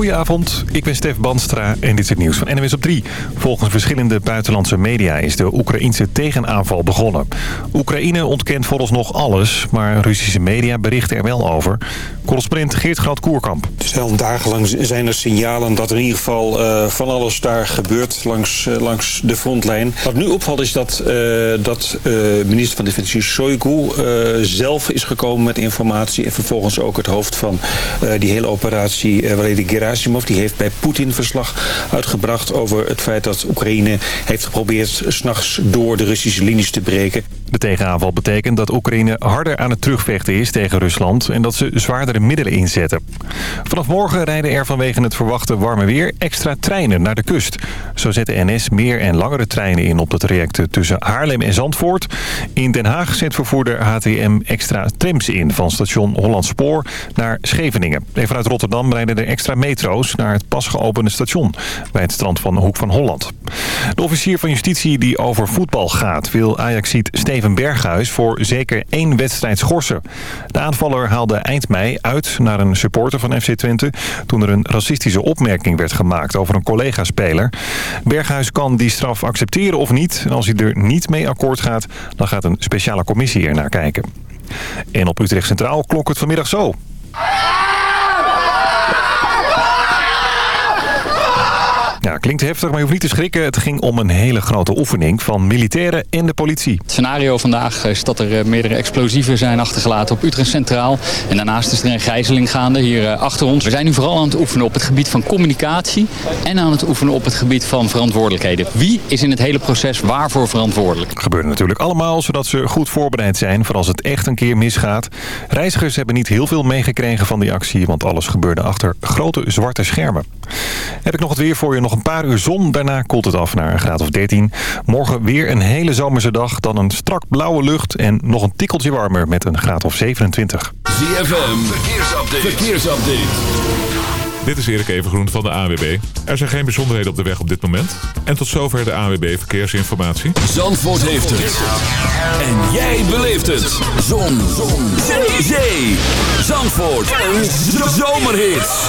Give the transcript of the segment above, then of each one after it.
Goedenavond, ik ben Stef Banstra en dit is het nieuws van NWS op 3. Volgens verschillende buitenlandse media is de Oekraïnse tegenaanval begonnen. Oekraïne ontkent vooralsnog alles, maar Russische media berichten er wel over. Correspondent Geert Groot-Koerkamp. Dus al dagenlang zijn er signalen dat er in ieder geval uh, van alles daar gebeurt langs, uh, langs de frontlijn. Wat nu opvalt is dat, uh, dat minister van Defensie Shoigu zelf is gekomen met informatie... en vervolgens ook het hoofd van die hele operatie, Valery Gerasimov... die heeft bij Poetin verslag uitgebracht over het feit dat Oekraïne heeft geprobeerd... s'nachts door de Russische linies te breken. De tegenaanval betekent dat Oekraïne harder aan het terugvechten is tegen Rusland... en dat ze zwaardere middelen inzetten. Vanaf morgen rijden er vanwege het verwachte warme weer extra treinen naar de kust. Zo zet de NS meer en langere treinen in op de trajecten tussen Haarlem en Zandvoort. In Den Haag zet vervoerder HTM extra trams in van station Hollandspoor naar Scheveningen. En vanuit Rotterdam rijden er extra metro's naar het pas geopende station bij het strand van Hoek van Holland. De officier van justitie die over voetbal gaat wil Ajaxiet Steven Berghuis voor zeker één wedstrijd schorsen. De aanvaller haalde eind mei uit naar een supporter van FC Twente toen er een racistische opmerking werd gemaakt over een collega-speler. Berghuis kan die straf accepteren of niet. Als hij er niet mee akkoord gaat, dan gaat een speciale commissie er naar kijken. En op Utrecht Centraal klonk het vanmiddag zo. Klinkt heftig, maar je hoeft niet te schrikken. Het ging om een hele grote oefening van militairen en de politie. Het scenario vandaag is dat er meerdere explosieven zijn achtergelaten op Utrecht Centraal. En daarnaast is er een gijzeling gaande hier achter ons. We zijn nu vooral aan het oefenen op het gebied van communicatie... en aan het oefenen op het gebied van verantwoordelijkheden. Wie is in het hele proces waarvoor verantwoordelijk? Het gebeurt natuurlijk allemaal, zodat ze goed voorbereid zijn... voor als het echt een keer misgaat. Reizigers hebben niet heel veel meegekregen van die actie... want alles gebeurde achter grote zwarte schermen. Heb ik nog het weer voor je nog een paar uur zon. Daarna koelt het af naar een graad of 13. Morgen weer een hele zomerse dag. Dan een strak blauwe lucht en nog een tikkeltje warmer met een graad of 27. ZFM, verkeersupdate. verkeersupdate. Dit is Erik Evengroen van de AWB. Er zijn geen bijzonderheden op de weg op dit moment. En tot zover de AWB Verkeersinformatie. Zandvoort heeft het. En jij beleeft het. Zon. Zon. Zee. Zee. Zandvoort. Een zomerhit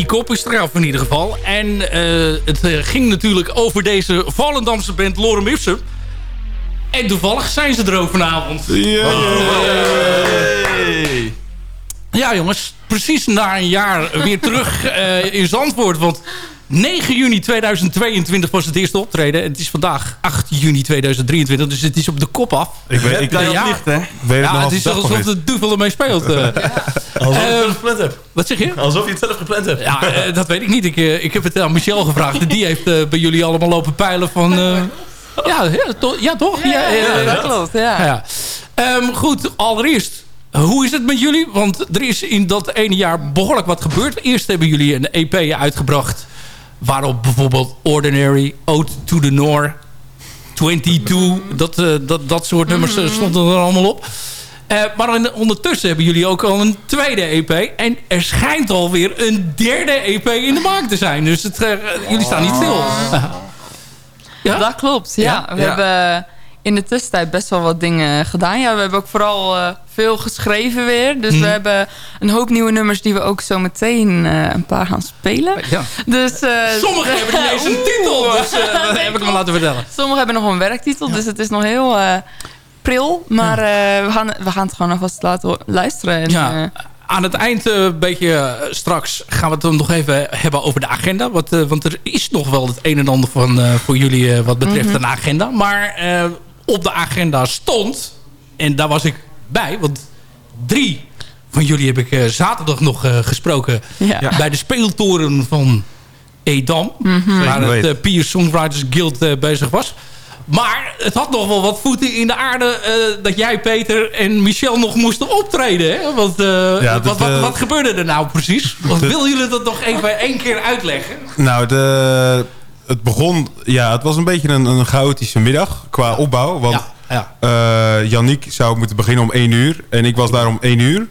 Die kop is eraf in ieder geval. En eh, het eh, ging natuurlijk over deze Volendamse band Lorem Ipsum. En toevallig zijn ze er ook vanavond. Ja jongens, precies na een jaar weer terug eh, in Zandvoort. Want 9 juni 2022 was het eerste optreden. Het is vandaag 8 juni 2023, dus het is op de kop af. Ik weet, ik, Ja, ik, ja. weet het Ja, nog het is als alsof het de duivel ermee speelt. eh. Alsof je het zelf gepland hebt. wat zeg je? Alsof je het zelf gepland hebt. Ja, eh, dat weet ik niet. Ik, eh, ik heb het aan Michel gevraagd. Die heeft eh, bij jullie allemaal lopen peilen van... eh, ja, ja, to- ja, toch? Ja, ja, dat klopt, ja. ja. Ehm, goed, allereerst, hoe is het met jullie? Want er is in dat ene jaar behoorlijk wat gebeurd. Eerst hebben jullie een EP uitgebracht... waarop bijvoorbeeld Ordinary, Ode to the Noor... 22, dat, eh, dat, dat soort nummers eh, stonden er allemaal op. Eh, maar in- ondertussen hebben jullie ook al een tweede EP. En er schijnt alweer een derde EP in de maak te zijn. Dus het, jullie staan niet stil. Ja? Dat klopt, ja. Ja? We Ja. hebben in de tussentijd best wel wat dingen gedaan. Ja, we hebben ook vooral eh, veel geschreven weer. Dus Mhm. we hebben een hoop nieuwe nummers die we ook zo meteen eh, een paar gaan spelen. Ja. Dus, eh, Sommigen hebben niet eens een titel, dus dat heb ik me laten vertellen. Sommigen hebben nog een werktitel, dus het is nog heel pril. Maar we, gaan, we gaan het gewoon alvast laten luisteren. En, Ja. Aan het eind, een beetje straks, gaan we het dan nog even hebben over de agenda. Want, want er is nog wel het een en ander van, voor jullie wat betreft Mhm. een agenda. Maar op de agenda stond, en daar was ik bij, want drie van jullie heb ik eh, zaterdag nog eh, gesproken ja. bij de speeltoren van Edam. Mhm. Waar het weten. eh, Pier Songwriters Guild bezig was. Maar het had nog wel wat voeten in de aarde eh, dat jij, Peter en Michel nog moesten optreden. Hè? Want, eh, Ja, wat, dat, wat, wat gebeurde er nou precies? Want dat- willen jullie dat nog even één keer uitleggen? Nou, de, het begon... Ja, het was een beetje een, een chaotische middag qua opbouw. Want Ja, ja. eh Yannick zou moeten beginnen om 1 uur. En ik was daar om 1 uur.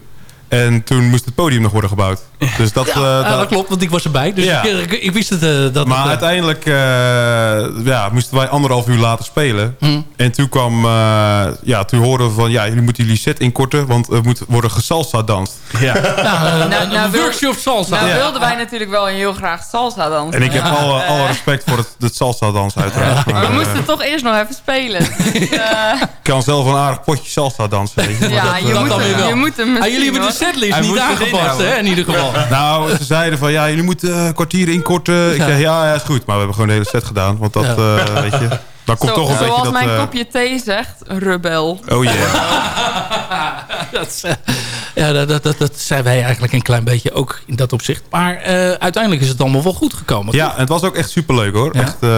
En toen moest het podium nog worden gebouwd. Dus dat... Ja, eh, dat- dat klopt, want ik was erbij. Dus Ja. ik, ik, ik wist het. eh, dat maar het, eh, uiteindelijk eh, ja, moesten wij anderhalf uur later spelen. Hm. En toen kwam... eh, ja, toen hoorden we van... Ja, jullie moeten jullie set inkorten. Want er moet worden gesalsa danst. Ja. nou, Nou, nou workshop salsa. Nou Ja. wilden wij natuurlijk wel heel graag salsa dansen. En ik heb Ja, alle, alle respect voor het, het salsa dans uiteraard. Maar Maar, we moesten toch eerst nog even spelen. Dus, eh, ik kan zelf een aardig potje salsa dansen. Weet je. Maar ja, dat, je dat moet, dan weer hem, wel. je moet hem Ah, jullie hebben de setlist niet aangepast, hè, in ieder geval. Nou, ze zeiden van ja, jullie moeten eh, een kwartier inkorten. Ik Ja. zeg ja, ja, is goed. Maar we hebben gewoon de hele set gedaan. Want dat, Ja. eh, weet je, daar komt Zo- toch een beetje Zoals dat... mijn eh, kopje thee zegt, rebel. oh yeah. dat, is, ja, dat, dat, dat, dat zijn wij eigenlijk een klein beetje ook in dat opzicht. Maar eh, uiteindelijk is het allemaal wel goed gekomen. Ja, toch? het was ook echt superleuk hoor. Ja? Echt eh,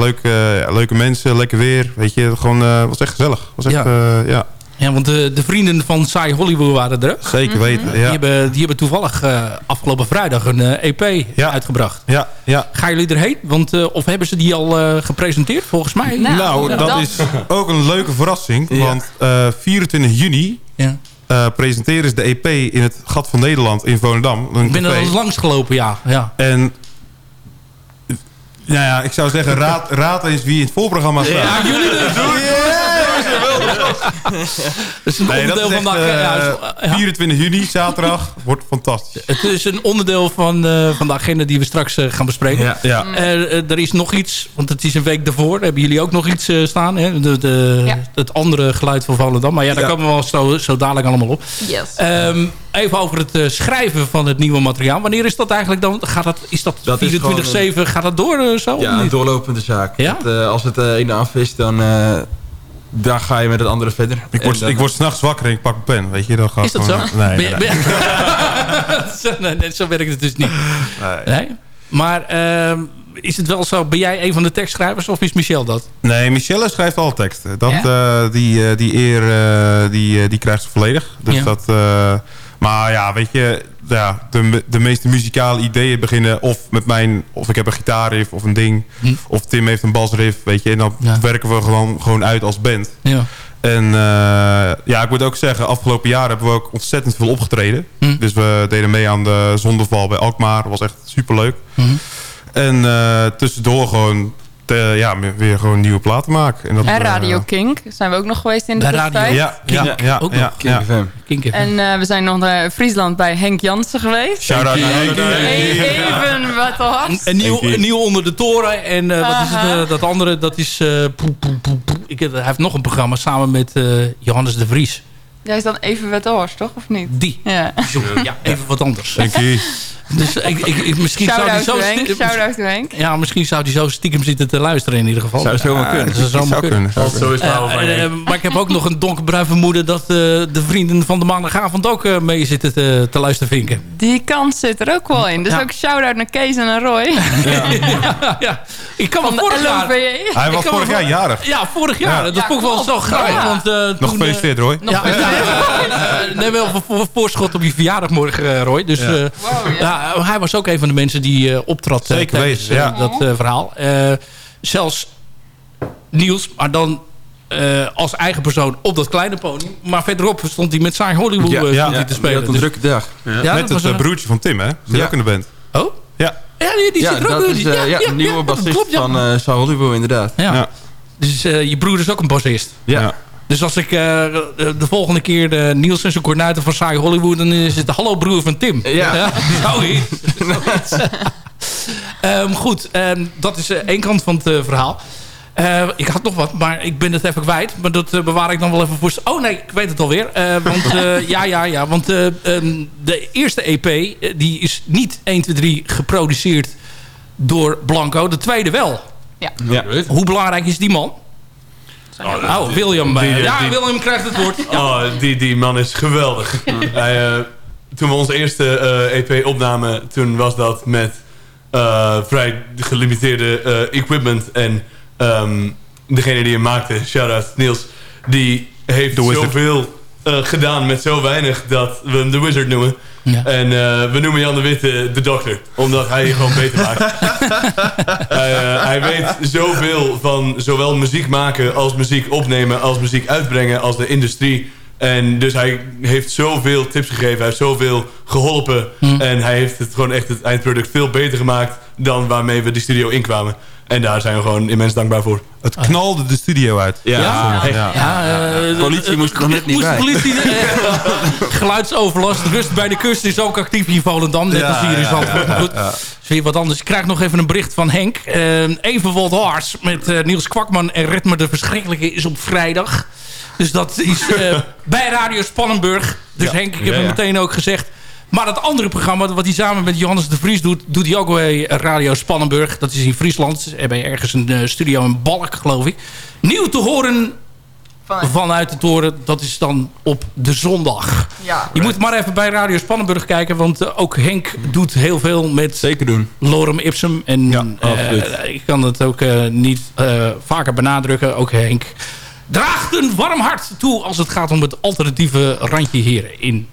leuke, ja, leuke mensen, lekker weer. Weet je, gewoon, eh was echt gezellig. Was echt, Ja. ja. Ja, want de, de vrienden van Saai Hollywood waren er. zeker weten. Die, Ja, hebben, die hebben toevallig eh, afgelopen vrijdag een eh, EP Ja. uitgebracht. ja, ja. Gaan jullie erheen? Want, eh, of hebben ze die al eh, gepresenteerd? Volgens mij. Nou, Nou, dat, dat- is ook een leuke verrassing. Want eh 24 juni Ja. eh, presenteren ze de EP in het Gat van Nederland in Volendam. Een Ik ben er café. al eens langs gelopen, ja. ja. En nou ja, ik zou zeggen, raad, raad eens wie in het voorprogramma staat. Ja, jullie dus. Dat is een Nee, onderdeel van echt, de eh, agenda. Ja. 24 juni, zaterdag, wordt fantastisch. Het is een onderdeel van, eh, van de agenda die we straks eh, gaan bespreken. Ja, ja. Eh, eh, er is nog iets, want het is een week daarvoor. Hebben jullie ook nog iets eh, staan? Hè? De, de, Ja. Het andere geluid van Volendam. Maar ja, daar Ja. komen we wel zo, zo dadelijk allemaal op. Yes. Ehm, even over het eh, schrijven van het nieuwe materiaal. Wanneer is dat eigenlijk dan? Gaat dat, is dat, Dat is 24-7? Gaat dat door eh, zo? of Ja, een doorlopende zaak. Ja? Het, eh, als het de ene af is, dan, dan ga je met het andere verder. Ik word, En dan- ik word s'nachts wakker en ik pak mijn pen, weet je. Dan gaat Is dat zo? Nee, Ben je- nee, ben je- Zo- nee, nee, zo werkt het dus niet. nee. Nee? Maar ehm, is het wel zo, ben jij een van de tekstschrijvers of is Michel dat? Nee, Michelle schrijft alle teksten. Dat, Ja? eh, die, eh, die eer eh, die, die krijgt ze volledig. Dus Ja. dat, eh, maar ja, weet je, ja, de, de meeste muzikale ideeën beginnen of met mijn... of ik heb een gitaarriff of een ding. Hm. Of Tim heeft een basriff, weet je. En dan Ja. werken we gewoon, gewoon uit als band. Ja. En eh, ja, ik moet ook zeggen, afgelopen jaar hebben we ook ontzettend veel opgetreden. Hm. Dus we deden mee aan de zondeval bij Alkmaar. Dat was echt superleuk. Mhm. En eh, tussendoor gewoon te- ja, weer gewoon nieuwe platen maak. En, dat, En eh, Radio Kink zijn we ook nog geweest in de Radio tussentijd. Ja, ja, ja. ja, Ook ja, nog. Kink FM. Kink even. En eh, we zijn nog naar Friesland bij Henk Jansen geweest. Shout-out naar Henk. Even wat hard. Een nieuw, nieuw onder de toren. En eh, wat is het, eh, dat andere, dat is... eh, poe, poe, poe, poe. Ik, hij heeft nog een programma samen met eh, Johannes de Vries. Jij is dan even wat toch? Of niet? Die. Ja. Ja, even wat anders. Henkie. Dus ik, ik, ik- misschien zou hij zo... Henk. Henk. Ja, misschien zou hij zo stiekem zitten te luisteren in ieder geval. Zou zomaar Ja, kunnen. Dat zou Zou kunnen. zo is, Eh, je. eh, maar ik heb ook nog een donkerbruin vermoeden... dat eh, de vrienden van de maandagavond ook eh, mee zitten te, te luisteren vinken. Die kans zit er ook wel in. Dus Ja. ook shout-out naar Kees en naar Roy. ja, ja. Ik kan me vorig jaar... LOVE. Hij was vorig jaar jarig. Ja, vorig jaar. Ja. Dat vond ik wel zo grappig. Ja. Want, eh, Nog gefeliciteerd, Roy. Ja, ja, eh, neem wel voor, voor voorschot op je verjaardag morgen, eh, Roy. Dus eh, ja, hij was ook een van de mensen die eh, optrad eh, Zeker tijdens, weten, eh, ja. dat eh, verhaal. Eh, zelfs Niels, maar dan eh, als eigen persoon op dat kleine podium. Maar verderop stond hij met Saai Hollywood Ja, ja. Ja, te spelen. had een Dus- drukke dag. ja, Met dat het was een- broertje van Tim, hè? Zit Ja. ook in de band. Oh? Ja. Ja, die, die Ja, zit er ook dat in. is eh, ja, een nieuwe bassist klopt, ja. van eh Saul Hollywood inderdaad. Ja. Ja. Dus eh, je broer is ook een bassist. Ja. Dus als ik eh, de de volgende keer de Niels en zijn kornuiten van Saai Hollywood... dan is het de hallo broer van Tim. Ja. zoiets. Zoiets. Ehm, goed, ehm, dat is eh, één kant van het eh, verhaal. Eh, ik had nog wat, maar ik ben het even kwijt. Maar dat bewaar ik dan wel even voor... Oh nee, ik weet het alweer. Eh want eh, ja, ja, ja. Want eh, ehm, de eerste EP, die is niet 1, 2, 3 geproduceerd door Blanco. De tweede wel. Ja. Ja. Hoe belangrijk is die man? Oh, William. die- ja, die- William krijgt het woord. Ja. Oh, die, die man is geweldig. Hij, eh, toen we onze eerste eh, EP opnamen, toen was dat met eh, vrij gelimiteerde eh, equipment. En ehm, degene die hem maakte, shout-out Niels, die heeft The Wizard. zoveel eh, gedaan met zo weinig dat we hem de Wizard noemen. Ja. En eh, we noemen Jan de Witte de dokter. Omdat hij je gewoon beter maakt. hij, eh, hij weet zoveel van zowel muziek maken als muziek opnemen... als muziek uitbrengen als de industrie. En dus hij heeft zoveel tips gegeven. Hij heeft zoveel geholpen. En hij heeft het gewoon echt het eindproduct veel beter gemaakt... dan waarmee we die studio inkwamen. En daar zijn we gewoon immens dankbaar voor. Het knalde de studio uit. Ja. Ja, echt. Ja. Ja, eh, Politie moest er nog net niet moest bij. politie, eh, geluidsoverlast, rust bij de kust is ook actief in Volendam. Net Ja, als hier in Zandvoort. Goed, is weer wat anders. Ik krijg nog even een bericht van Henk. Eh, even wat hars met eh, Niels Kwakman en Ritme de Verschrikkelijke is op vrijdag. Dus dat is eh, bij Radio Spannenburg. Dus Henk, ik heb Ja, hem meteen ook gezegd. Maar het andere programma, wat hij samen met Johannes de Vries doet... doet hij ook bij Radio Spannenburg. Dat is in Friesland. Ze hebben ergens een eh, studio in Balk, geloof ik. Nieuw te horen Van, vanuit de toren. Dat is dan op de zondag. ja. Je moet maar even bij Radio Spannenburg kijken. Want eh, ook Henk doet heel veel met Zeker doen. Lorem Ipsum. En Ja, eh, ik kan het ook niet eh, vaker benadrukken. Ook Henk draagt een warm hart toe als het gaat om het alternatieve randje hier in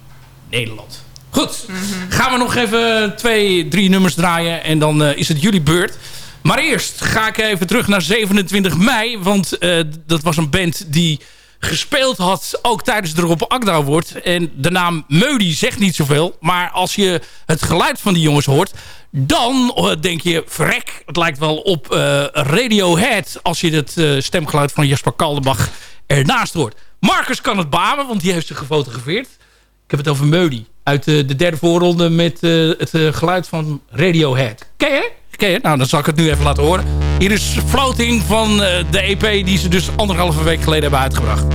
Nederland. Goed, gaan we nog even twee, drie nummers draaien en dan eh, is het jullie beurt. Maar eerst ga ik even terug naar 27 mei, want eh, dat was een band die gespeeld had, ook tijdens de Rob Akda wordt. En de naam Meudi zegt niet zoveel, maar als je het geluid van die jongens hoort, dan eh, denk je, vrek, het lijkt wel op Radiohead als je het stemgeluid van Jasper Kaldenbach ernaast hoort. Marcus kan het bamen, want die heeft zich gefotografeerd. Ik heb het over Meudi. Uit de derde voorronde met eh, het eh, geluid van Radiohead. Ken je? Ken? Nou, dan zal ik het nu even laten horen. Hier is Floating van eh, de EP die ze dus anderhalve week geleden hebben uitgebracht.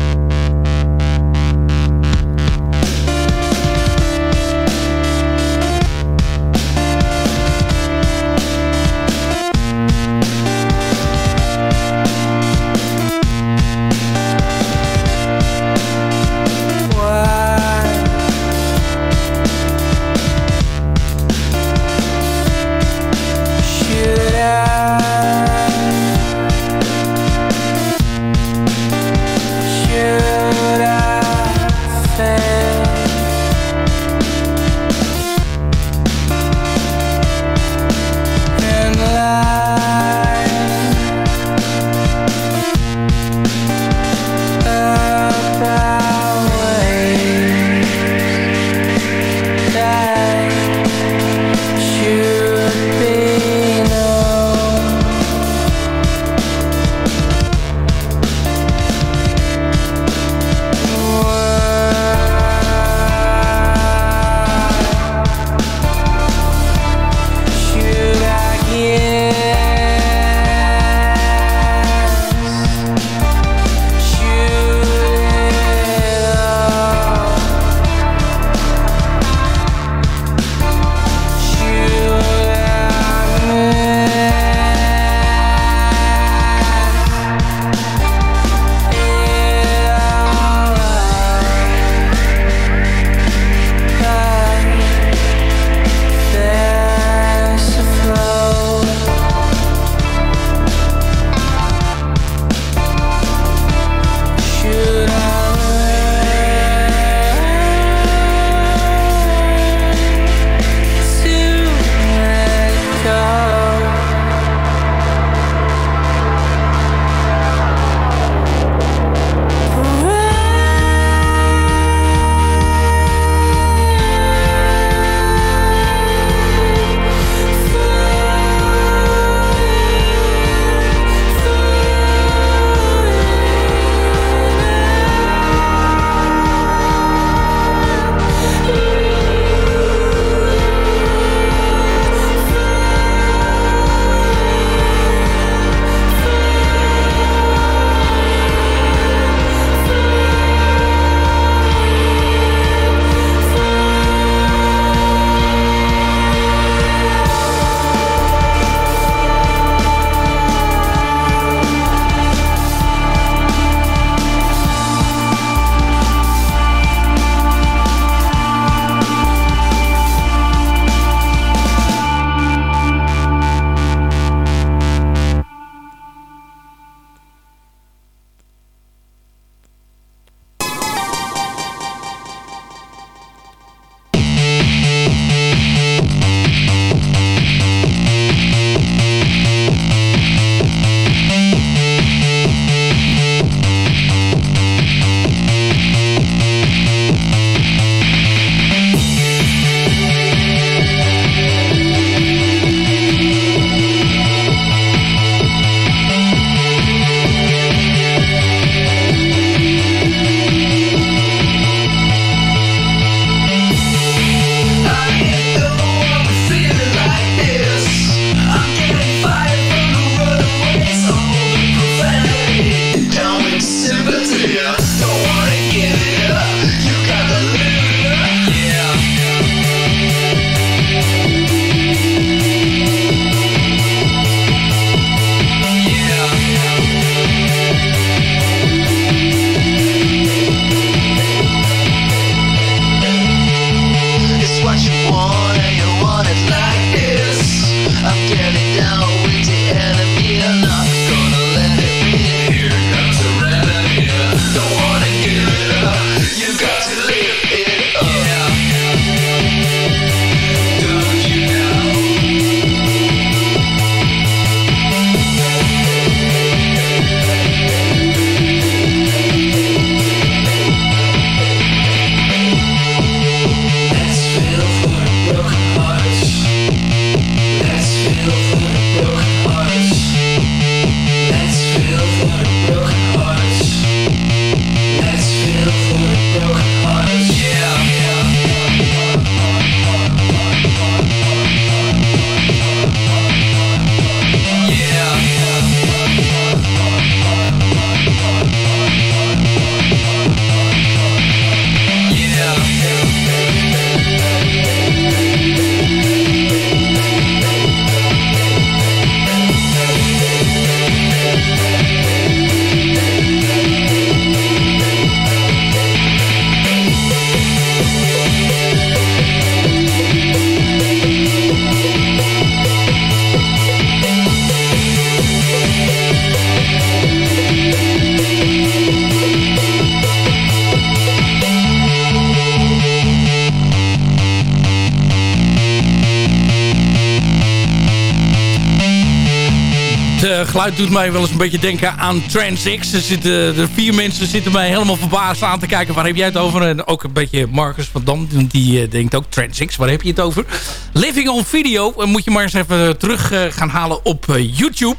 Eh, geluid doet mij wel eens een beetje denken aan Transix. Er zitten, de vier mensen zitten mij helemaal verbaasd aan te kijken. Waar heb jij het over? En ook een beetje Marcus van Dam. Die uh, denkt ook Transix. Waar heb je het over? Living on Video. moet je maar eens even terug gaan halen op YouTube.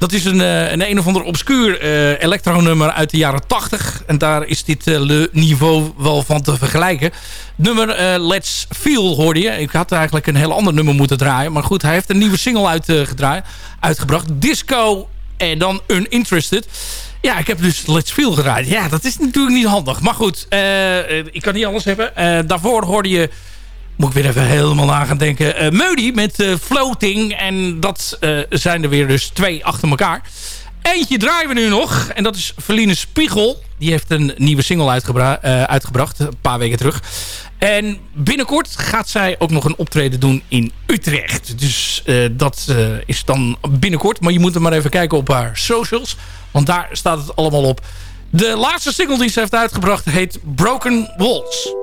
Dat is een, een een of ander obscuur uh, elektronummer uit de jaren 80. En daar is dit uh, niveau wel van te vergelijken. Nummer Let's Feel hoorde je. Ik had eigenlijk een heel ander nummer moeten draaien. Maar goed, hij heeft een nieuwe single uitgedraaid, uitgebracht. Disco en dan Uninterested. Ja, ik heb dus Let's Feel gedraaid. Ja, dat is natuurlijk niet handig. Maar goed, ik kan niet alles hebben. daarvoor hoorde je moet ik weer even helemaal na gaan denken. Uh, met uh, Floating. En dat uh, zijn er weer dus twee achter elkaar. Eentje draaien we nu nog. En dat is Verline Spiegel. Die heeft een nieuwe single uitgebracht. Een paar weken terug. En binnenkort gaat zij ook nog een optreden doen in Utrecht. Dus dat is dan binnenkort. Maar je moet er maar even kijken op haar socials. Want daar staat het allemaal op. De laatste single die ze heeft uitgebracht heet Broken Walls.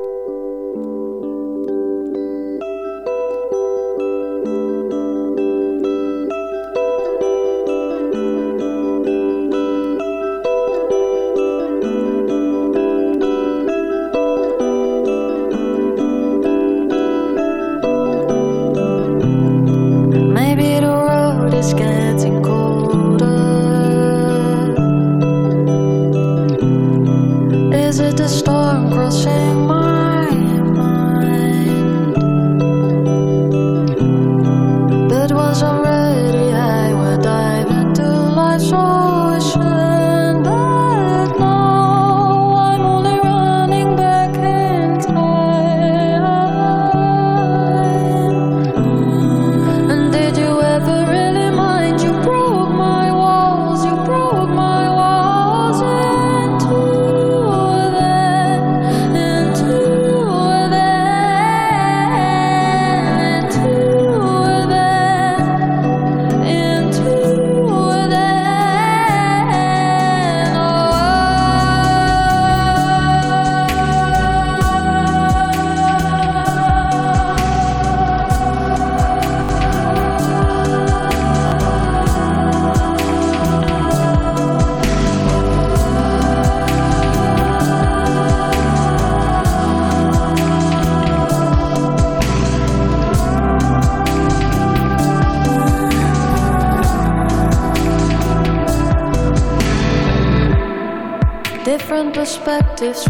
This.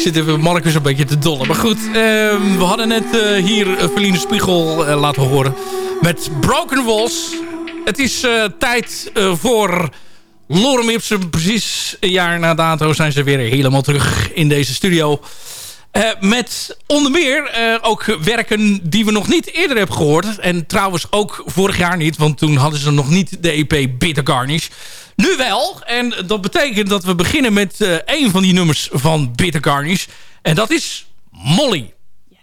Ik zit even Marcus een beetje te dollen. Maar goed, ehm, we hadden net uh, hier Verline Spiegel uh, laten horen. Met Broken Walls. Het is tijd voor Lorem Ipsum. Precies een jaar na dato zijn ze weer helemaal terug in deze studio. met onder meer ook werken die we nog niet eerder hebben gehoord. En trouwens ook vorig jaar niet. Want toen hadden ze nog niet de EP Bitter Garnish. Nu wel. En dat betekent dat we beginnen met uh, een van die nummers van Bitter Garnish. En dat is Molly. Yes.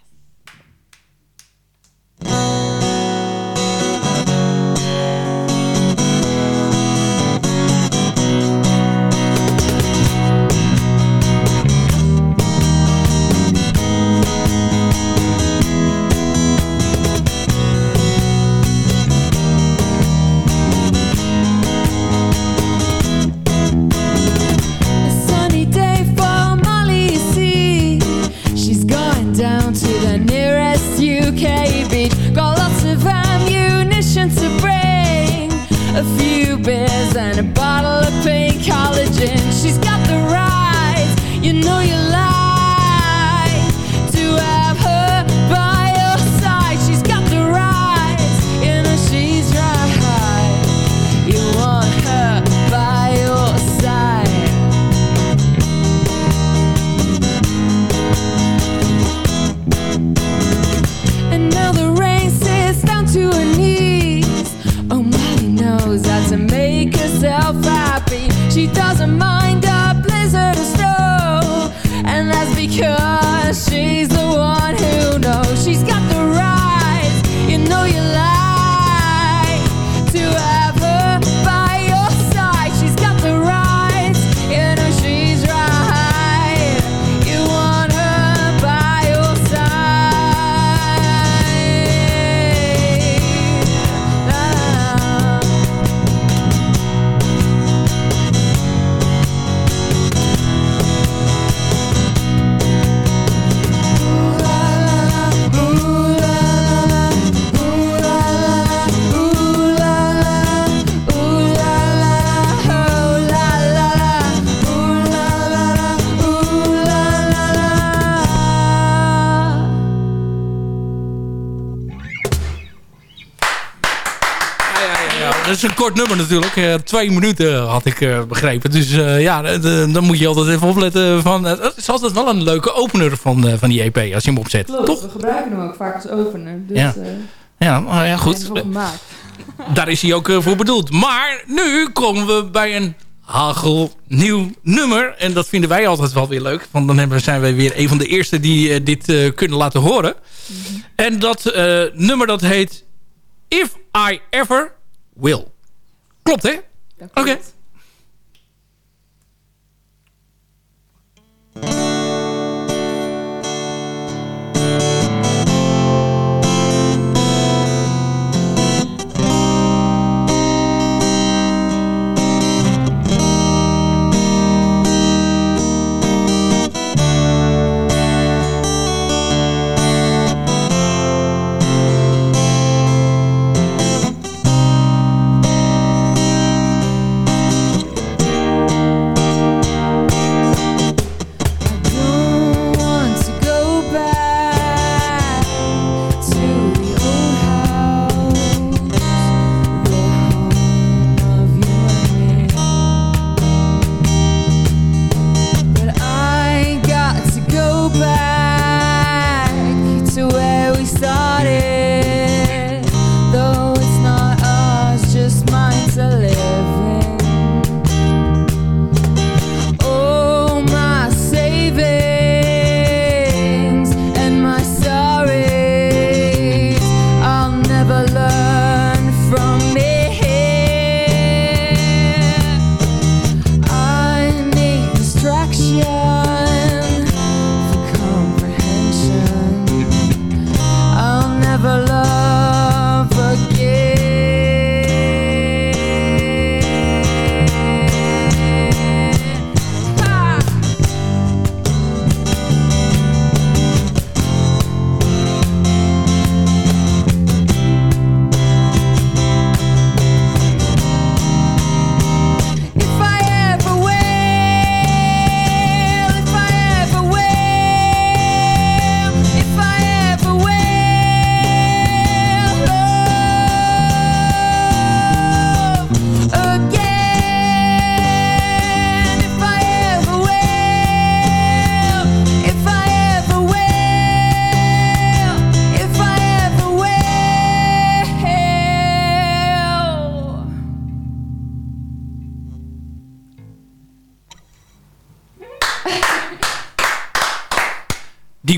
Nummer natuurlijk. Eh, twee minuten had ik eh, begrepen. Dus eh, ja, dan moet je altijd even opletten. Van, het is altijd wel een leuke opener van, van die EP als je hem opzet. Klopt, Toch? we gebruiken hem ook vaak als opener. Dus, Ja. Ja, maar ja, goed. Daar is hij ook voor bedoeld. Maar nu komen we bij een hagelnieuw nummer. En dat vinden wij altijd wel weer leuk. Want dan hebben, zijn wij weer een van de eerste die dit kunnen laten horen. En dat nummer dat heet If I Ever Will. Klopt hè? Oké. don't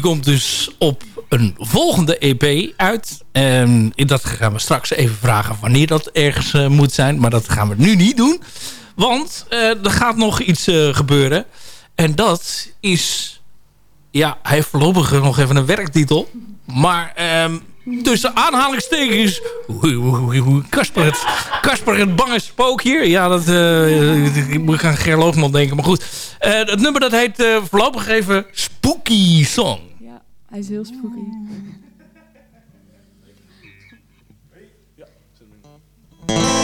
Komt dus op een volgende EP uit. En dat gaan we straks even vragen wanneer dat ergens eh, moet zijn. Maar dat gaan we nu niet doen. Want eh, er gaat nog iets eh, gebeuren. En dat is... Ja, hij heeft voorlopig nog even een werktitel. Maar ehm, tussen aanhalingstekens... Kasper het, het bange spook hier. Ja, dat ik moet aan Ger Loogman denken. Maar goed, het nummer dat heet voorlopig even Spooky Song. Ja, hij is heel spooky. If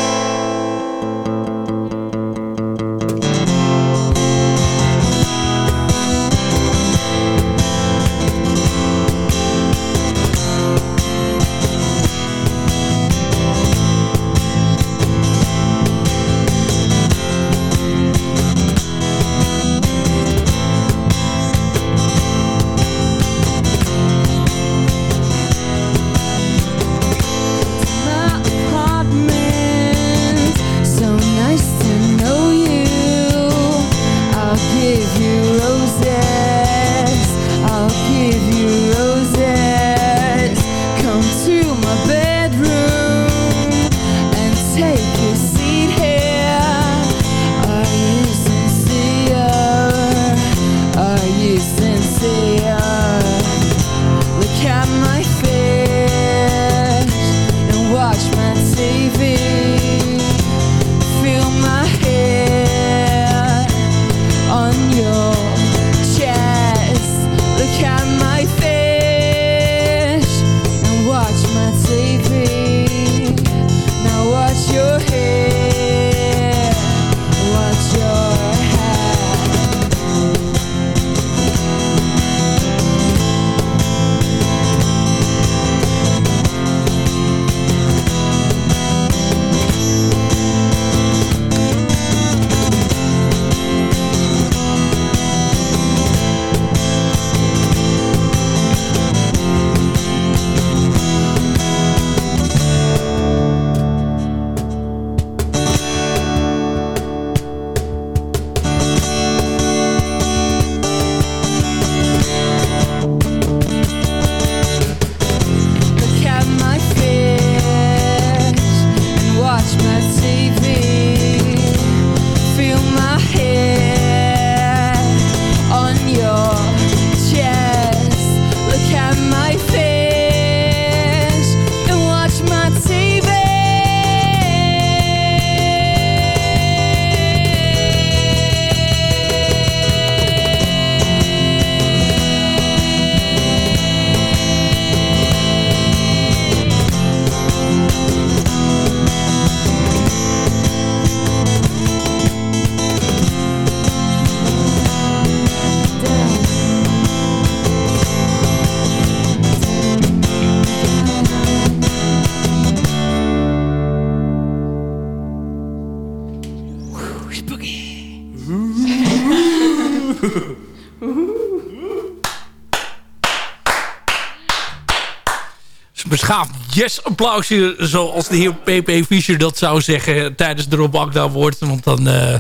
beschaafd yes applausje zoals de heer P.P. Fischer dat zou zeggen tijdens de Rob wordt. Want dan eh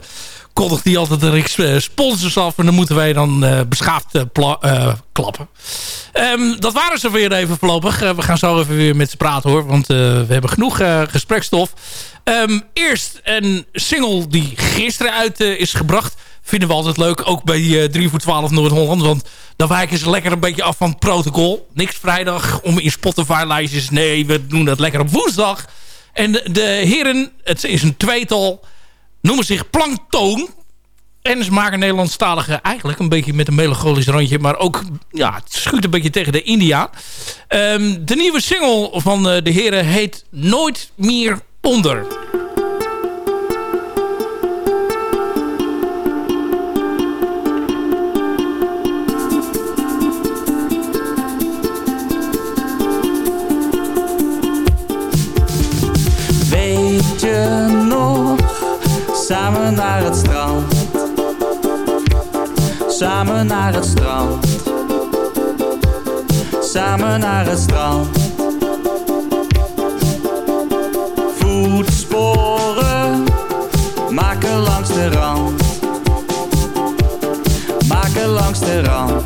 kondigt hij altijd een reeks eh, sponsors af en dan moeten wij dan eh, beschaafd klappen. Ehm, dat waren ze weer even voorlopig. We gaan zo even weer met ze praten hoor, want we hebben genoeg gesprekstof. Ehm, eerst een single die gisteren uit is gebracht. Vinden we altijd leuk, ook bij eh 3 voor 12 Noord-Holland. Want dan wijken ze lekker een beetje af van protocol. Niks vrijdag om in Spotify-lijstjes. Nee, we doen dat lekker op woensdag. En de, de heren, het is een tweetal, noemen zich Planktoon. En ze maken Nederlandstalige eigenlijk een beetje met een melancholisch randje. Maar ook, ja, het schuurt een beetje tegen de India. Ehm, de nieuwe single van eh, de heren heet Nooit meer onder. Samen naar het strand. Samen naar het strand. Samen naar het strand. Voetsporen maken langs de rand. Maken langs de rand.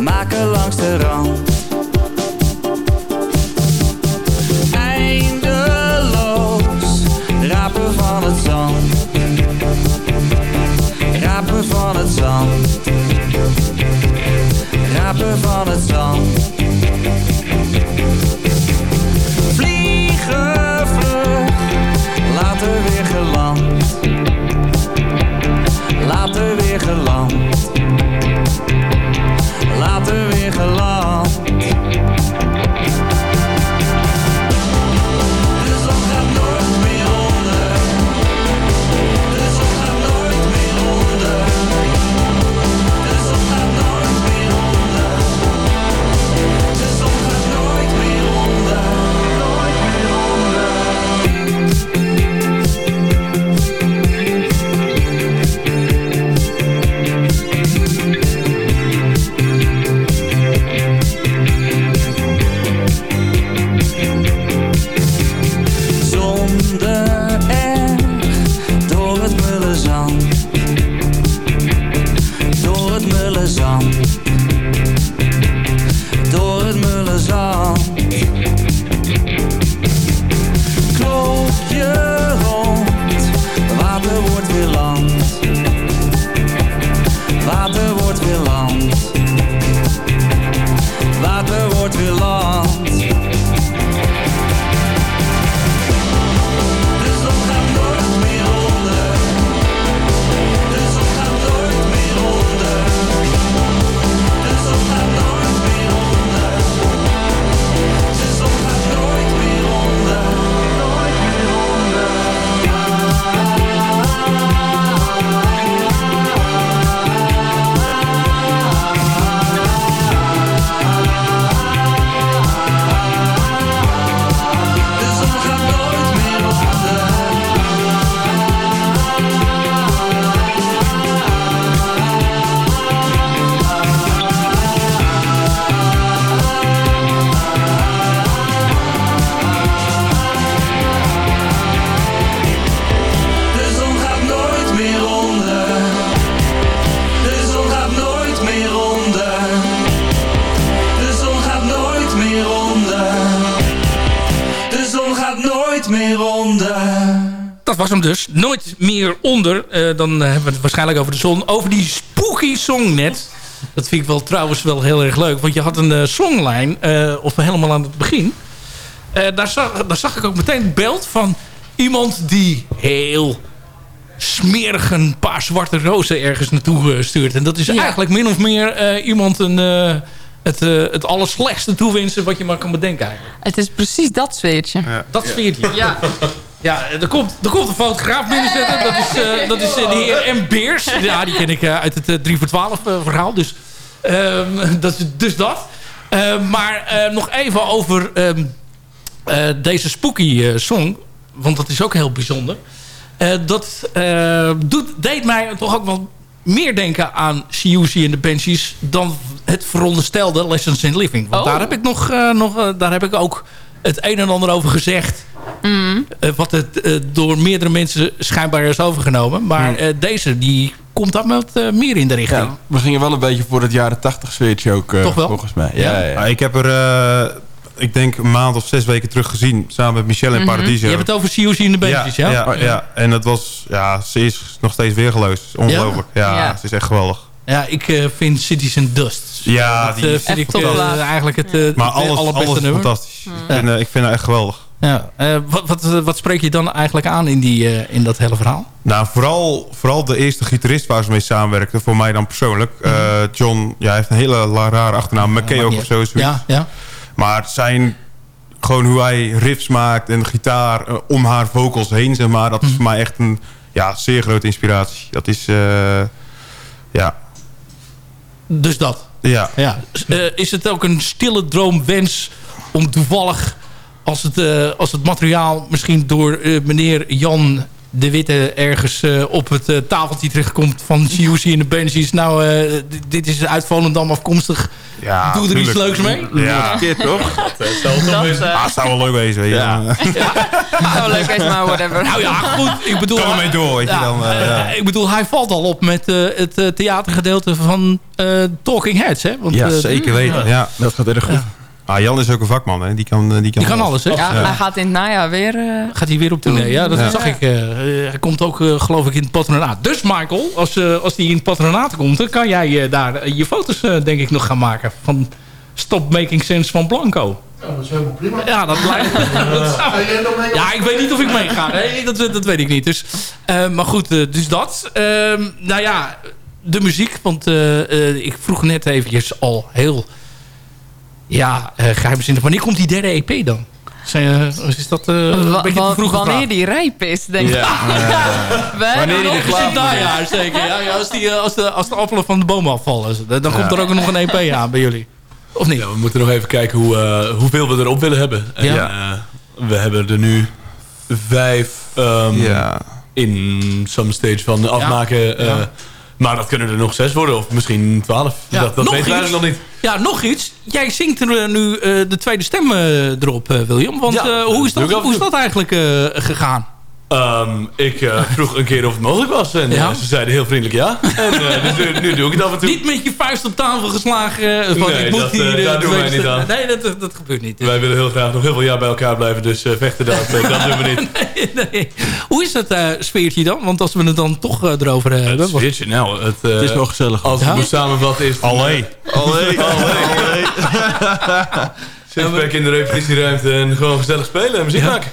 Maken langs de rand. Dus. Nooit meer onder. Eh, dan hebben we het waarschijnlijk over de zon. Over die spooky song net. Dat vind ik wel trouwens wel heel erg leuk. Want je had een eh, songlijn. eh, of helemaal aan het begin. Eh, daar, zag, daar zag ik ook meteen het beeld van iemand die heel smerig een paar zwarte rozen ergens naartoe eh, stuurt. En dat is eigenlijk min of meer eh, iemand een, eh, het, eh, het allerslechtste toewensen wat je maar kan bedenken eigenlijk. Het is precies dat sfeertje. Dat sfeertje. Ja. Ja, er komt, er komt een fotograaf binnenzetten. Dat is, eh, dat is eh, de heer M. Beers. Ja, die ken ik eh, uit het eh, 3 voor 12 eh, verhaal. Dus, ehm, dat is dus dat. Eh, maar nog even over ehm, eh, deze spooky song. Want dat is ook heel bijzonder. Dat doet, deed mij toch ook wel meer denken aan Siouxsie en de Banshees... dan het veronderstelde Lessons in Living. Want Oh. daar, heb ik nog, nog, daar heb ik ook het een en ander over gezegd. Mm. Eh, wat het eh, door meerdere mensen schijnbaar is overgenomen. Maar eh, deze die komt daar met eh, meer in de richting. Ja, we gingen wel een beetje voor het jaren 80 sfeertje ook, eh, Toch wel? volgens mij. Ja. Ja, ja, ja. Ah, ik heb er, eh, ik denk een maand of zes weken terug gezien. Samen met Michel in Mhm. Paradiso. Je hebt het over Siouxsie en de Banshees, ja? Ja, ja, en het was, ja, ze is nog steeds weergeloos. Ongelooflijk. Ja, Ja. ze is echt geweldig. Ja, ik eh, vind Citizen Dust. Ja, dat die is vind ik eh, eigenlijk het, eh, Maar het alles, allerbeste alles nummer. fantastisch. Ik, vind, eh, ik vind haar echt geweldig. Ja. wat, wat, wat spreek je dan eigenlijk aan in, die, in dat hele verhaal? Nou, vooral, vooral de eerste gitarist waar ze mee samenwerkten, voor mij dan persoonlijk. Mhm. John, ja, hij heeft een hele rare achternaam. McKay ook of zo. Ja, ja. Maar zijn, gewoon hoe hij riffs maakt en gitaar om haar vocals heen, zeg maar. Dat is Mhm. voor mij echt een ja, zeer grote inspiratie. Dat is, ja. Dus dat. Ja. Ja. Eh, is het ook een stille droomwens om toevallig... als het, eh, als het materiaal misschien door eh, meneer Jan de Witte... ergens eh, op het eh, tafeltje terechtkomt van Siouxsie en de Banshees... nou, eh, dit is uit Volendam afkomstig. Ja, Doe er iets leuks mee? Ja, keer toch? Dat eh, Ah, zou wel leuk wezen. je. Ja. Nou, leuk is maar whatever. Nou ja, goed. Ik bedoel, Kan ermee door, weet je Ja, dan. ja. ik bedoel, hij valt al op met eh, het theatergedeelte van eh, Talking Heads. Hè? Want, ja, zeker weten. Ja. Dat gaat erg goed. Ah, Jan is ook een vakman, hè. Die kan, eh, die kan, Die kan alles, hè? Ja, hij gaat in het najaar weer... eh, Gaat hij weer op tournee? Ja, dat Ja. zag ik. eh, hij komt ook, geloof ik, in het patronaat. Dus Michael, als, eh, als hij in het patronaat komt... dan kan jij daar je foto's, denk ik, nog gaan maken. Van Stop Making Sense van Blanco. dat is helemaal prima. Ja, dat zou- Ja, ik weet niet of ik meega. Nee, dat, dat weet ik niet. Dus, eh, maar goed, dus dat. Ehm, nou ja, de muziek. Want eh, eh, ik vroeg net eventjes al heel... Ja, uh, geheimzinnig. Wanneer komt die derde EP dan? Zijn, eh, is dat eh, een beetje vroeg wanneer die rijp is, denk ik. Ja. We hebben Wanneer die nog klaar zeker. Ja, ja, als, die, eh, als, de, als de appelen van de boom afvallen. Dan komt er ook nog een EP aan bij jullie. Of niet? Ja, we moeten nog even kijken hoe, eh, hoeveel we erop willen hebben. En, Ja. eh, we hebben er nu vijf ehm, Ja. in some stage van afmaken. Maar dat kunnen er nog zes worden, of misschien twaalf. Ja, dat dat nog weten we iets. eigenlijk nog niet. Ja, nog iets. Jij zingt er eh, nu eh, de tweede stem eh, erop, William. Want Ja, hoe, is dat, hoe is dat eigenlijk gegaan? Ehm, ik eh, vroeg een keer of het mogelijk was. En Ja. eh, ze zeiden heel vriendelijk ja. En eh, dus nu, nu doe ik het af en toe. Niet met je vuist op tafel geslagen. eh, van, Nee, ik moet dat, hier, daar doen wij niet aan. Nee, dat, dat, gebeurt niet. Wij willen heel graag nog heel veel jaar bij elkaar blijven. Dus eh, vechten dat, dat doen we niet. nee. Hoe is dat eh, sfeertje dan? Want als we het dan toch eh, erover hebben. je, nou, het, eh, Het is wel gezellig. Als Ja? het moet samenvatten is... het- Allee. Allee. Sixpack in de repetitieruimte en gewoon gezellig spelen en muziek Ja. maken.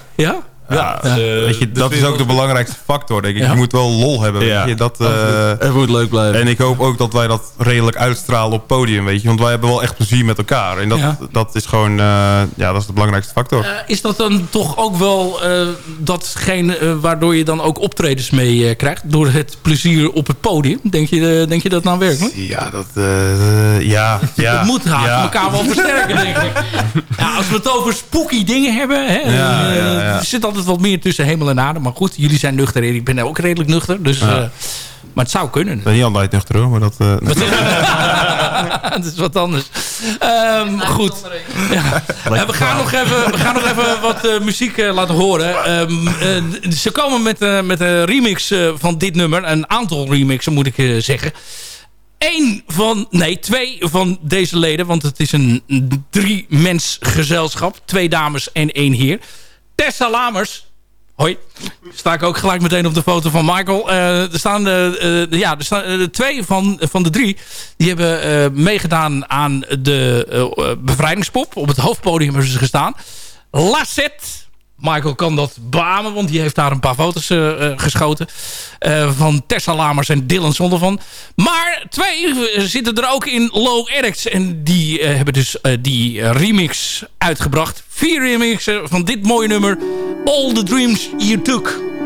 Ja? Ja, Dus, eh, weet je, de dat is ook de belangrijkste factor, denk ik. Ja. Je moet wel lol hebben, Ja. weet je. Dat, eh, Het moet leuk blijven. en ik hoop ook dat wij dat redelijk uitstralen op podium, weet je. Want wij hebben wel echt plezier met elkaar. En dat, Ja. dat is gewoon, eh, ja, dat is de belangrijkste factor. Eh, is dat dan toch ook wel eh, datgene waardoor je dan ook optredens mee eh, krijgt? Door het plezier op het podium? Denk je, denk je dat nou werkelijk? Ja, dat, eh, ja, ja. het moet haast ja. elkaar wel versterken, denk ik. Ja, als we het over spooky dingen hebben... Hè, Ja, eh, altijd wat meer tussen hemel en aarde. Maar goed, jullie zijn nuchter en ik ben ook redelijk nuchter. Dus, Ja. eh, maar het zou kunnen. Ik ben niet altijd nuchter hoor, maar dat... eh, dat is wat anders. Ehm, goed. Ja. Eh, we, gaan nog even, we gaan nog even wat eh, muziek eh, laten horen. Ehm, eh, ze komen met, met een remix eh, van dit nummer. Een aantal remixen moet ik eh, zeggen. Eén van, nee, twee van deze leden. Want het is een drie-mens gezelschap. Twee dames en één heer. Tessa Lamers. Hoi. Sta ik ook gelijk meteen op de foto van Michael. Eh, er staan, uh, ja, er staan twee van, van de drie. Die hebben meegedaan aan de bevrijdingspop. Op het hoofdpodium hebben ze gestaan. Lassette Michael kan dat beamen, want hij heeft daar een paar foto's eh, eh, geschoten. Eh, van Tessa Lamers en Dylan Zondervan. Maar twee zitten er ook in Low Eric's. En die hebben dus die remix uitgebracht. Vier remixen van dit mooie nummer. All the Dreams You Took.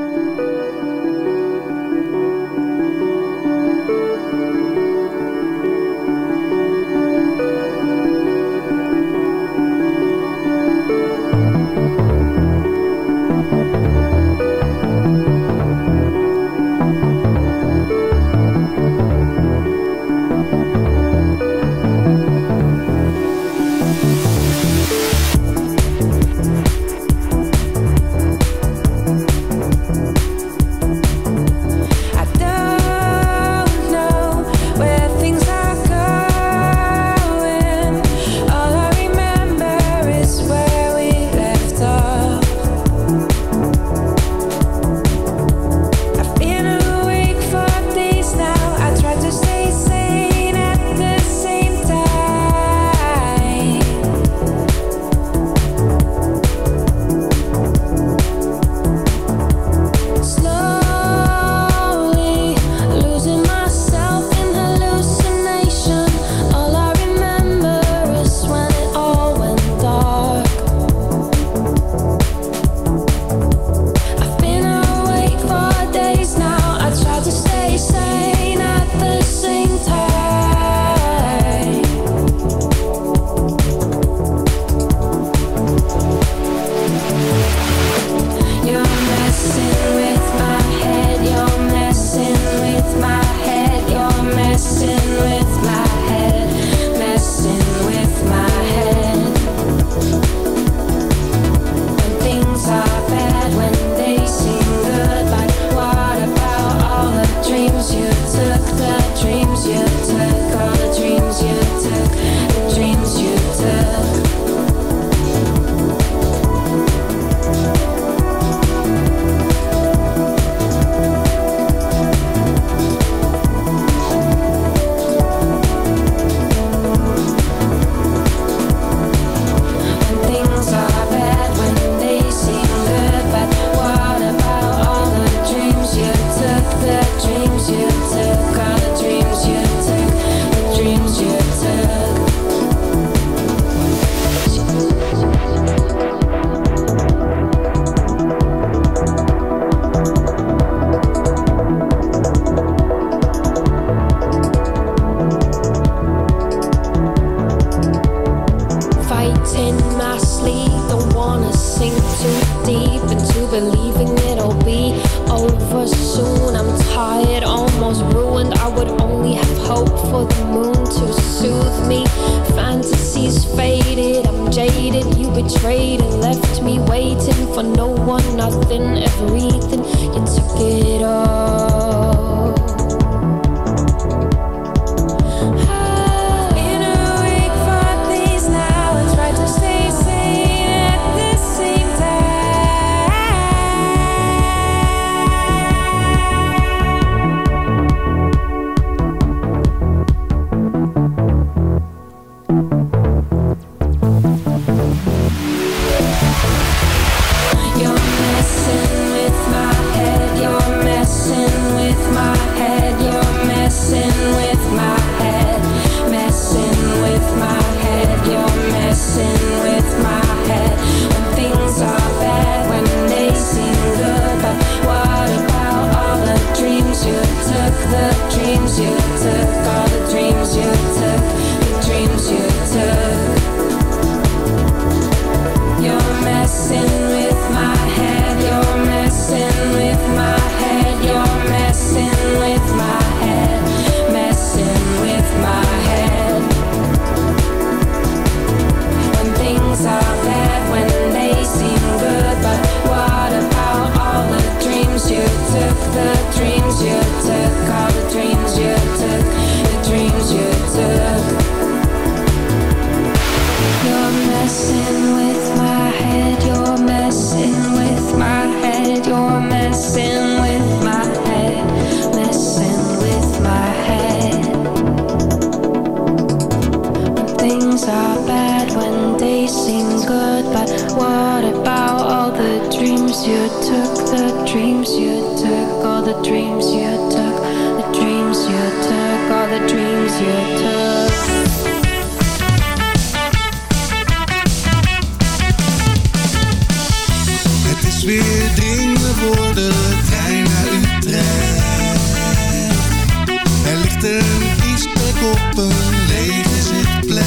ligt een ijsbek op een lege zitplek.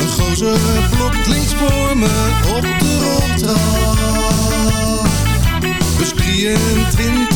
Een gozer blokt links voor me op de roltrap. We dus twintig.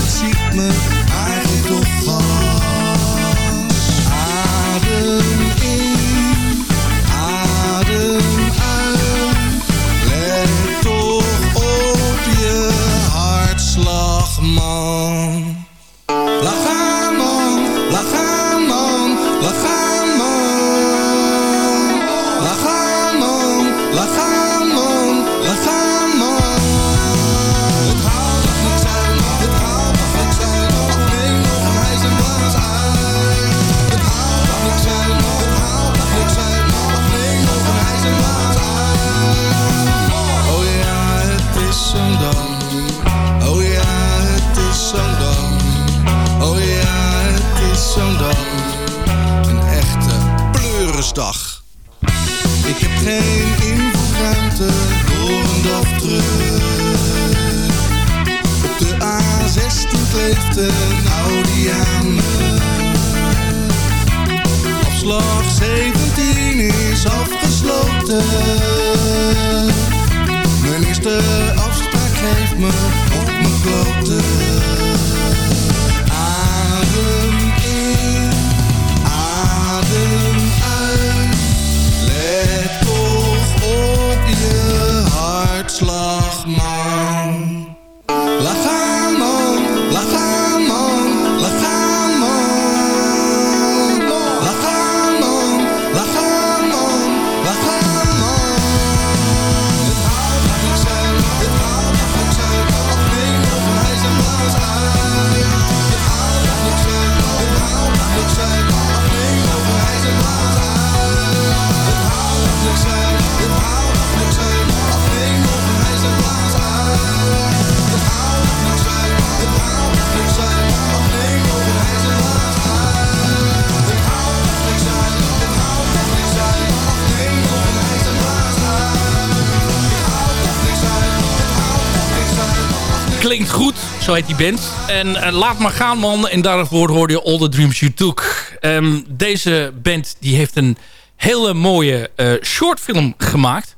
zo heet die band. En eh, Laat maar gaan man. En daarvoor hoorde je All the Dreams You Took. Ehm, deze band die heeft een hele mooie eh, shortfilm gemaakt.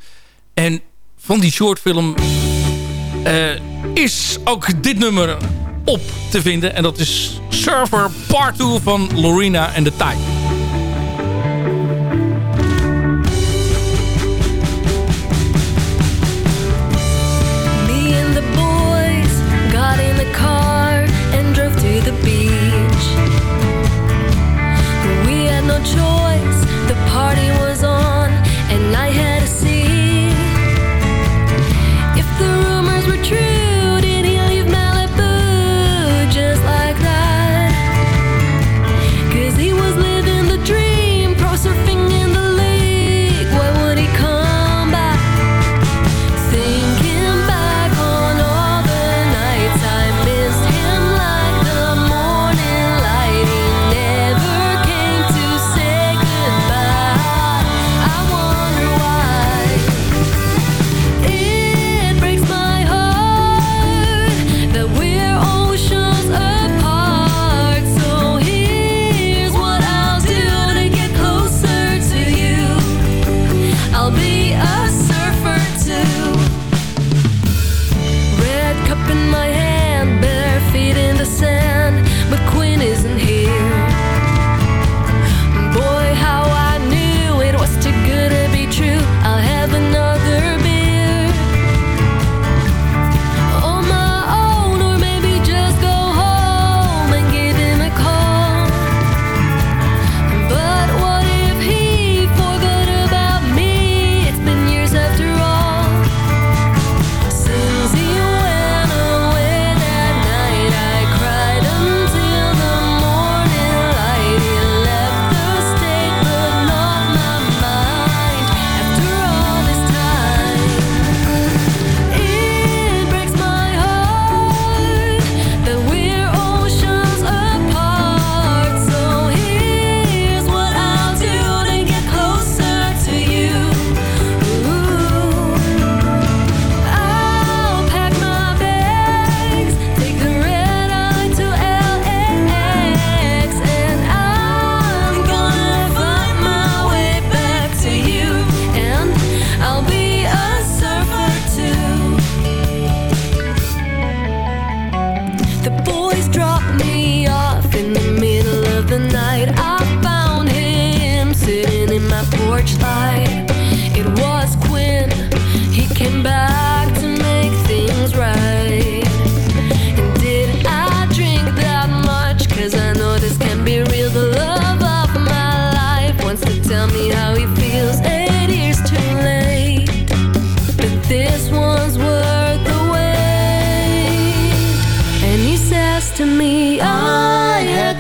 En van die shortfilm eh, is ook dit nummer op te vinden. En dat is Server Part 2 van Lorena en de Tide. your.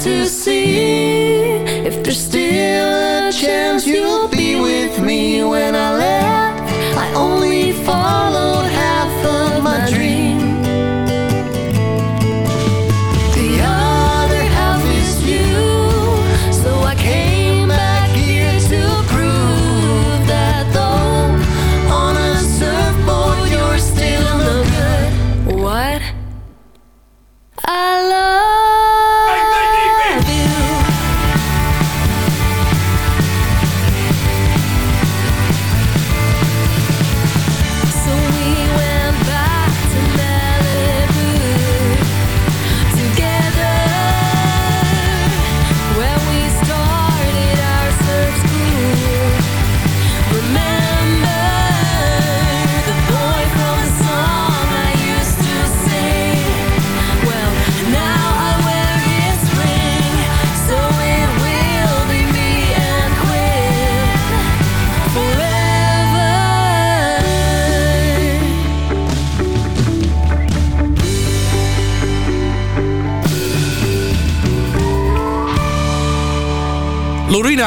To see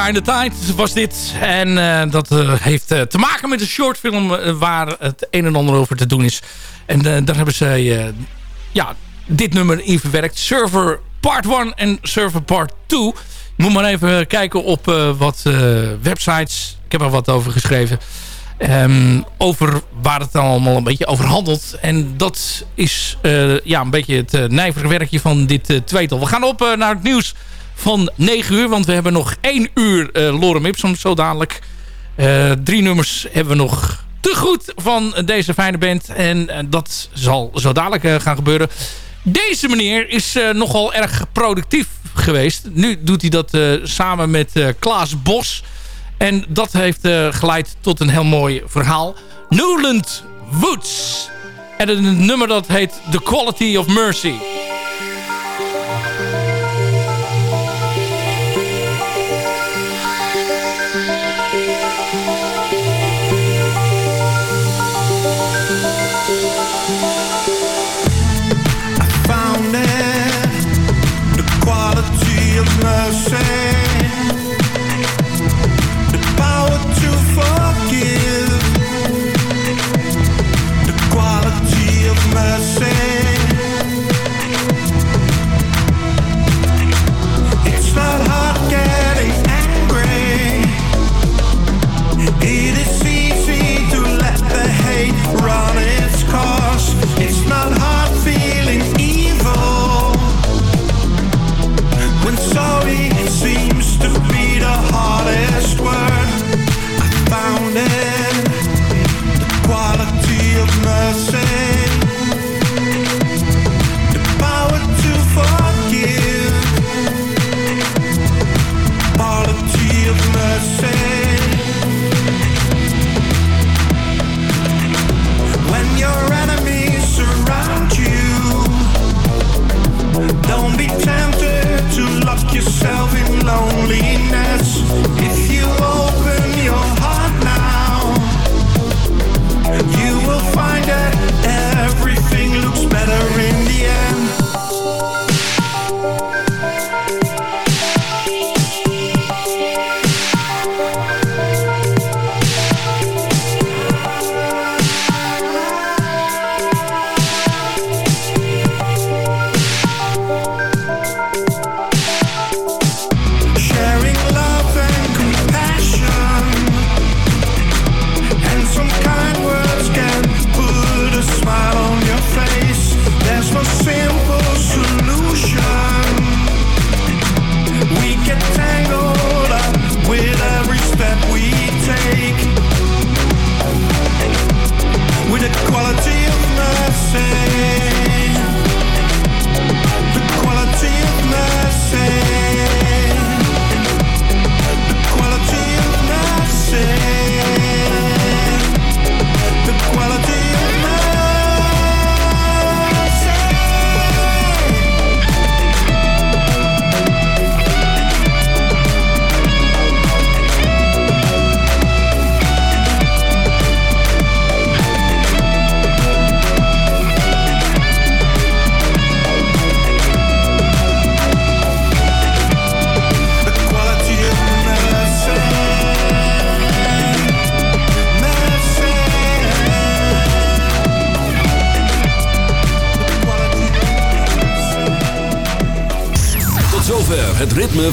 In de tijd was dit. En eh, dat eh, heeft eh, te maken met een shortfilm waar het een en ander over te doen is. En daar hebben ze ja, dit nummer in verwerkt. Server Part 1 en Server Part 2. Je moet maar even kijken op wat websites. Ik heb er wat over geschreven. Ehm, over waar het dan allemaal een beetje over handelt. En dat is ja, een beetje het uh, nijvere werkje van dit tweetal. We gaan op naar het nieuws van 9 uur. Want we hebben nog 1 uur eh Lorem Ipsum zo dadelijk. Eh, drie nummers hebben we nog te goed van deze fijne band. En eh, dat zal zo dadelijk gaan gebeuren. Deze meneer is nogal erg productief geweest. Nu doet hij dat samen met Klaas Bos. En dat heeft geleid tot een heel mooi verhaal. Newland Woods. En een nummer dat heet The Quality of Mercy. yourself in loneliness. If